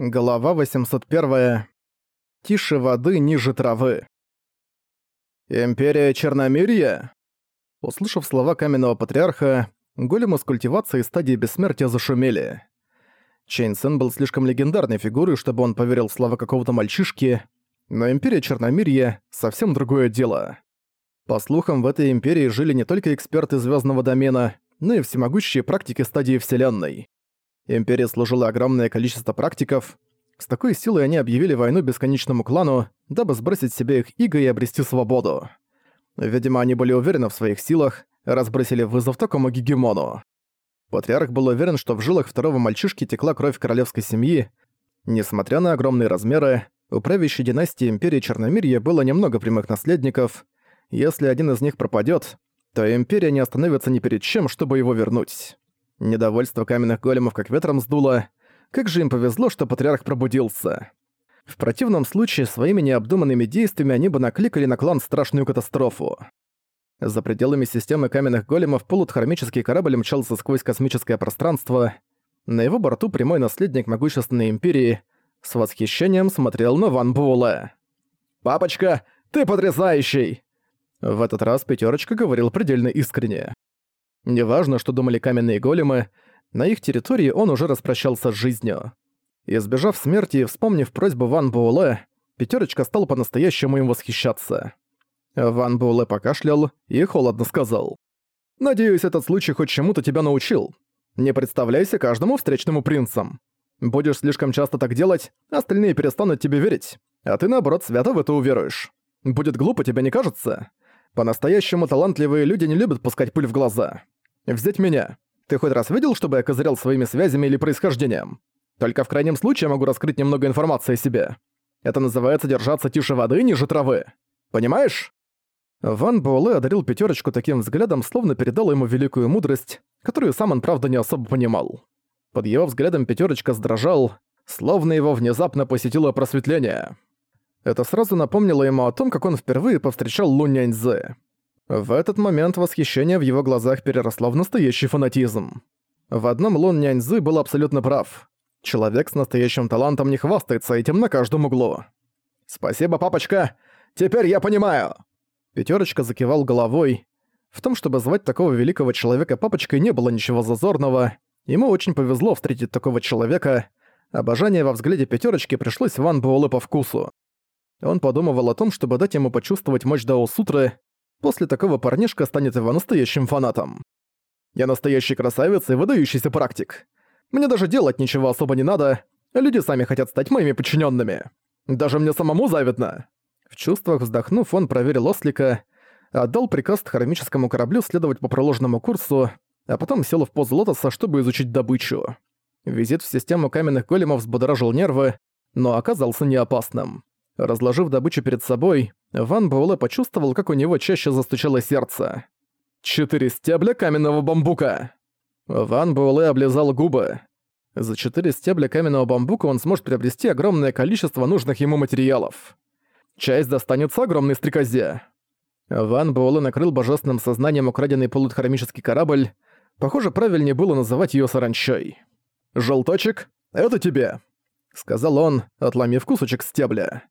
Глава 801. Тише воды, ниже травы. «Империя Черномирья?» Услышав слова каменного патриарха, големы с культивацией стадии бессмертия зашумели. Чейн Сен был слишком легендарной фигурой, чтобы он поверил в слова какого-то мальчишки, но Империя Черномирья — совсем другое дело. По слухам, в этой империи жили не только эксперты звездного домена, но и всемогущие практики стадии Вселенной. Империя служила огромное количество практиков. С такой силой они объявили войну бесконечному клану, дабы сбросить себе их иго и обрести свободу. Видимо, они были уверены в своих силах, разбросили вызов такому гегемону. Патриарх был уверен, что в жилах второго мальчишки текла кровь королевской семьи. Несмотря на огромные размеры, у правящей династии Империи Черномирья было немного прямых наследников. Если один из них пропадет, то Империя не остановится ни перед чем, чтобы его вернуть. Недовольство каменных големов как ветром сдуло. Как же им повезло, что патриарх пробудился. В противном случае своими необдуманными действиями они бы накликали на клан страшную катастрофу. За пределами системы каменных големов полутхармический корабль мчался сквозь космическое пространство. На его борту прямой наследник могущественной империи с восхищением смотрел на Ван Буэлэ. «Папочка, ты потрясающий!» В этот раз пятерочка говорил предельно искренне. Неважно, что думали каменные големы, на их территории он уже распрощался с жизнью. Избежав смерти и вспомнив просьбу Ван Буэлэ, пятерочка стал по-настоящему им восхищаться. Ван Буэлэ покашлял и холодно сказал. «Надеюсь, этот случай хоть чему-то тебя научил. Не представляйся каждому встречному принцем. Будешь слишком часто так делать, остальные перестанут тебе верить, а ты, наоборот, свято в это уверуешь. Будет глупо, тебе не кажется? По-настоящему талантливые люди не любят пускать пыль в глаза. Взять меня. Ты хоть раз видел, чтобы я козырял своими связями или происхождением? Только в крайнем случае могу раскрыть немного информации о себе. Это называется держаться тише воды ниже травы. Понимаешь?» Ван Буэлэ одарил пятерочку таким взглядом, словно передал ему великую мудрость, которую сам он, правда, не особо понимал. Под его взглядом пятерочка сдрожал, словно его внезапно посетило просветление. Это сразу напомнило ему о том, как он впервые повстречал Лу Няньзэ. В этот момент восхищение в его глазах переросло в настоящий фанатизм. В одном Лун Няньзы был абсолютно прав. Человек с настоящим талантом не хвастается этим на каждом углу. «Спасибо, папочка! Теперь я понимаю!» Пятерочка закивал головой. В том, чтобы звать такого великого человека папочкой, не было ничего зазорного. Ему очень повезло встретить такого человека. Обожание во взгляде пятерочки пришлось Ван Буэлэ по вкусу. Он подумывал о том, чтобы дать ему почувствовать мощь Дао Сутры, После такого парнишка станет его настоящим фанатом. Я настоящий красавец и выдающийся практик. Мне даже делать ничего особо не надо, люди сами хотят стать моими подчиненными. Даже мне самому завидно. В чувствах вздохнув, он проверил ослика, отдал приказ хромическому кораблю следовать по проложенному курсу, а потом сел в позу лотоса, чтобы изучить добычу. Визит в систему каменных големов взбодоражил нервы, но оказался не опасным. Разложив добычу перед собой, Ван Буэлэ почувствовал, как у него чаще застучало сердце. «Четыре стебля каменного бамбука!» Ван Буэлэ облизал губы. За четыре стебля каменного бамбука он сможет приобрести огромное количество нужных ему материалов. Часть достанется огромной стрекозе. Ван Буэлэ накрыл божественным сознанием украденный полутхромический корабль. Похоже, правильнее было называть её саранчой. «Желточек, это тебе!» — сказал он, отломив кусочек стебля.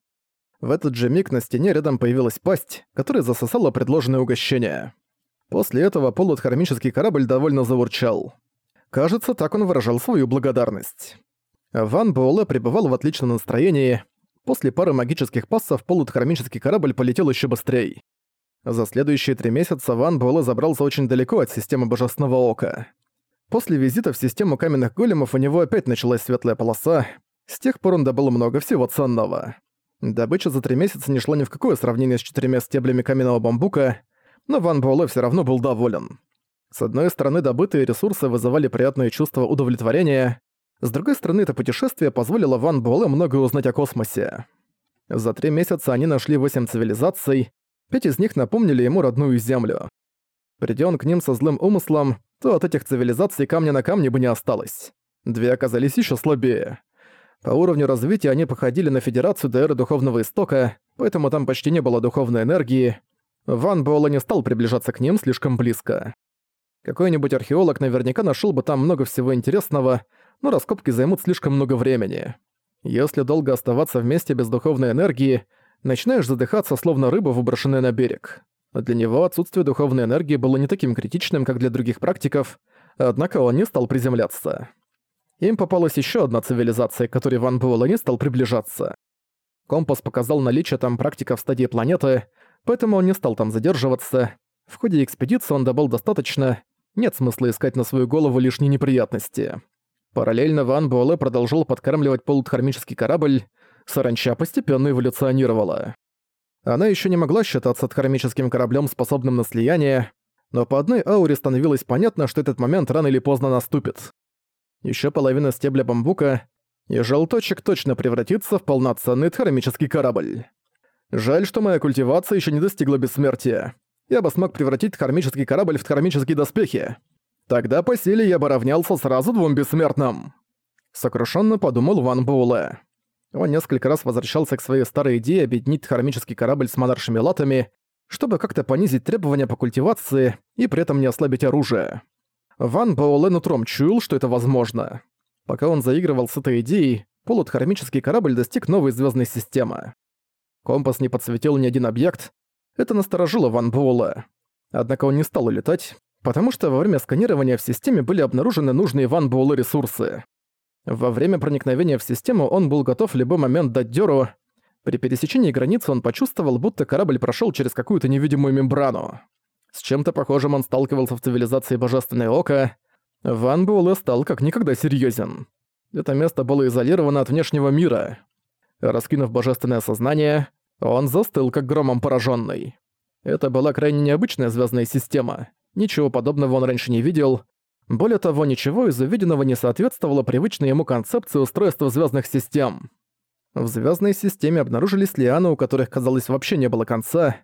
В этот же миг на стене рядом появилась пасть, которая засосала предложенное угощение. После этого полутхармический корабль довольно заурчал. Кажется, так он выражал свою благодарность. Ван Буэлэ пребывал в отличном настроении. После пары магических пассов полутхармический корабль полетел еще быстрее. За следующие три месяца Ван Буэлэ забрался очень далеко от системы Божественного Ока. После визита в систему каменных големов у него опять началась светлая полоса. С тех пор он добыл много всего ценного. Добыча за три месяца не шла ни в какое сравнение с четырьмя стеблями каменного бамбука, но Ван Буэлэ всё равно был доволен. С одной стороны, добытые ресурсы вызывали приятное чувство удовлетворения, с другой стороны, это путешествие позволило Ван Буэлэ многое узнать о космосе. За три месяца они нашли восемь цивилизаций, пять из них напомнили ему родную Землю. Придя он к ним со злым умыслом, то от этих цивилизаций камня на камне бы не осталось. Две оказались ещё слабее. По уровню развития они походили на Федерацию до эры Духовного Истока, поэтому там почти не было духовной энергии. Ван Буэлла не стал приближаться к ним слишком близко. Какой-нибудь археолог наверняка нашел бы там много всего интересного, но раскопки займут слишком много времени. Если долго оставаться вместе без духовной энергии, начинаешь задыхаться, словно рыба, выброшенная на берег. Для него отсутствие духовной энергии было не таким критичным, как для других практиков, однако он не стал приземляться. Им попалась еще одна цивилизация, к которой Ван Буэлэ не стал приближаться. Компас показал наличие там практиков в стадии планеты, поэтому он не стал там задерживаться. В ходе экспедиции он добыл достаточно, нет смысла искать на свою голову лишние неприятности. Параллельно Ван Буэлэ продолжил подкармливать полудхармический корабль, саранча постепенно эволюционировала. Она еще не могла считаться дхармическим кораблем, способным на слияние, но по одной ауре становилось понятно, что этот момент рано или поздно наступит. Еще половина стебля бамбука, и желточек точно превратится в полноценный дхармический корабль. Жаль, что моя культивация еще не достигла бессмертия. Я бы смог превратить дхармический корабль в дхармические доспехи. Тогда по силе я бы равнялся сразу двум бессмертным. Сокрушенно подумал Ван Буэлэ. Он несколько раз возвращался к своей старой идее объединить хромический корабль с монаршими латами, чтобы как-то понизить требования по культивации и при этом не ослабить оружие. Ван Боулен утром чуял, что это возможно. Пока он заигрывал с этой идеей, полудхармический корабль достиг новой звездной системы. Компас не подсветил ни один объект. Это насторожило Ван Буэлла. Однако он не стал улетать, потому что во время сканирования в системе были обнаружены нужные Ван Буэллу ресурсы. Во время проникновения в систему он был готов в любой момент дать дёру. При пересечении границы он почувствовал, будто корабль прошёл через какую-то невидимую мембрану. С чем-то похожим он сталкивался в цивилизации Божественное Око. Ван Буэлэ стал как никогда серьёзен. Это место было изолировано от внешнего мира. Раскинув божественное сознание, он застыл как громом поражённый. Это была крайне необычная звездная система. Ничего подобного он раньше не видел, более того, ничего из увиденного не соответствовало привычной ему концепции устройства звездных систем. В звездной системе обнаружились лианы, у которых, казалось, вообще не было конца.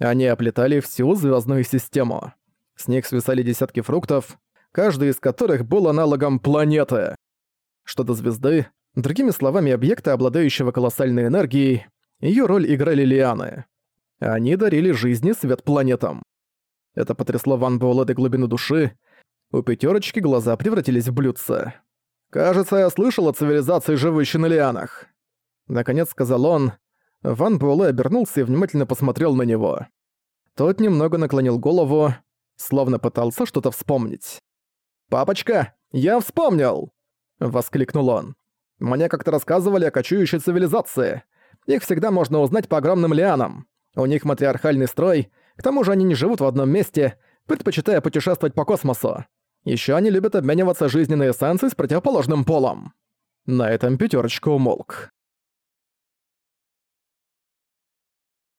Они оплетали всю звездную систему. С них свисали десятки фруктов, каждый из которых был аналогом планеты. Что до звезды, другими словами, объекта, обладающего колоссальной энергией, ее роль играли лианы. Они дарили жизни свет планетам. Это потрясло Ван Буэлэ до глубины души, у пятерочки глаза превратились в блюдца. «Кажется, я слышал о цивилизации, живущей на лианах». Наконец сказал он. Ван Буэлэ обернулся и внимательно посмотрел на него. Тот немного наклонил голову, словно пытался что-то вспомнить. «Папочка, я вспомнил!» — воскликнул он. «Мне как-то рассказывали о кочующей цивилизации. Их всегда можно узнать по огромным лианам. У них матриархальный строй, к тому же они не живут в одном месте, предпочитая путешествовать по космосу. Еще они любят обмениваться жизненной эссенцией с противоположным полом. На этом пятерочка умолк.